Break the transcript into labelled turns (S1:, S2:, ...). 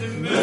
S1: to me.